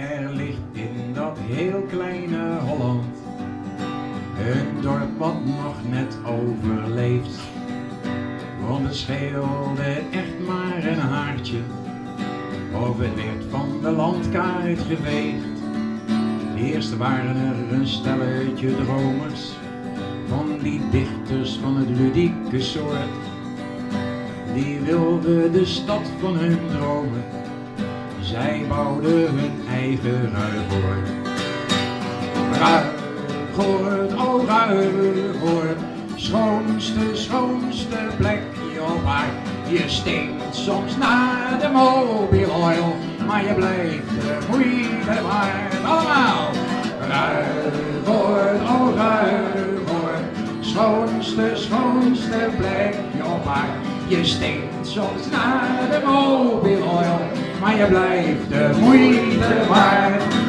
Er ligt in dat heel kleine Holland een dorp wat nog net overleeft. Want het scheelde echt maar een haartje, of het werd van de landkaart geveegd. Eerst waren er een stelletje dromers, van die dichters van het ludieke soort. Die wilden de stad van hun dromen, zij bouwden hun eigen ruigoord. Ruigoord, oh ruigoord, schoonste, schoonste plekje op aarde. Je stinkt soms naar de mobile oil, maar je blijft de moeite waard. Allemaal! Ruigoord, oh ruigoord, schoonste, schoonste plekje op aarde. Je stinkt soms naar de mobile oil, maar je blijft de moeite waard.